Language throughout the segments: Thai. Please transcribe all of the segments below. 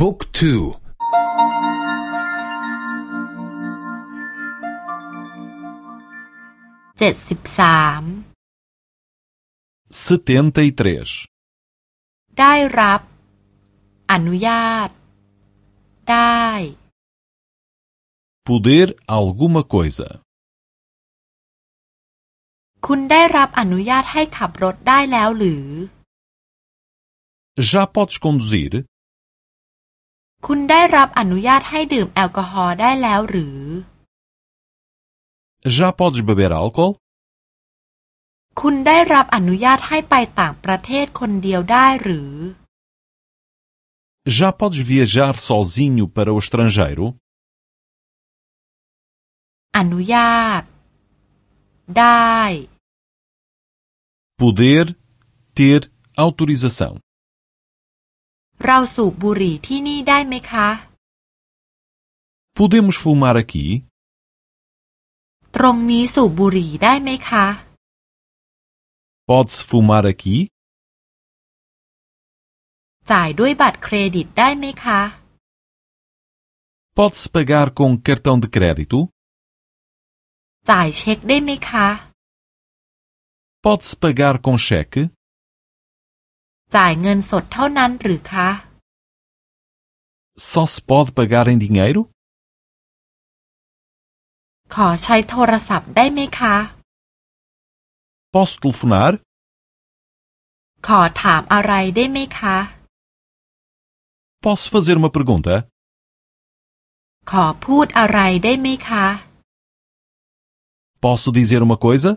บุ๊กทู เจ็ดสิบสาม 73 ได้รับ อนุญาต ได้ poder alguma coisa คุณได้รับอนุญาตให้ขับรถได้แล้วหรือ já podes conduzir คุณได้รับอนุญาตให้ดื่มแอลกอฮอล์ได้แล้วหรือ já podes beber álcool คุณได้รับอนุญาตให้ไปต่างประเทศคนเดียวได้หรือ já podes viajar sozinho para o estrangeiro อนุญาต ได้ poder ter autorização เราสูบบุหรี่ที่นี่ได้ไหมคะ podemos fumar aqui ตรงนี้สูบบุหรี่ได้ไหมคะ pode-se fumar aqui จ่ายด้วยบัตรเครดิตได้ไหมคะ pode-se pagar com cartão de crédito จ่ายเช็คได้ไหมคะ pode-se pagar com cheque จ่ายเงินสดเท่านั้นหรือคะ só se pode pagar em dinheiro ขอใช้โทรศัพท์ได้ไหมคะ posso telefonar ขอถามอะไรได้ไหมคะ posso fazer uma pergunta ขอพูดอะไรได้ไหมคะ posso dizer uma coisa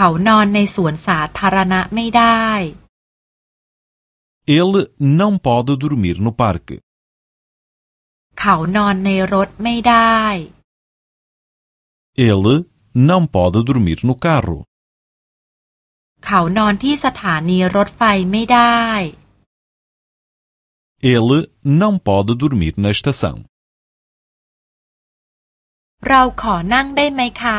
เขานอนในสวนสาธารณะไม่ได้ ele não pode dormir no parque เขานอนในรถไม่ได้ ele não pode dormir no carro เขานอนที่สถานีรถไฟไม่ได้ ele não pode dormir na estação เราขอนั่งได้ไหมคะ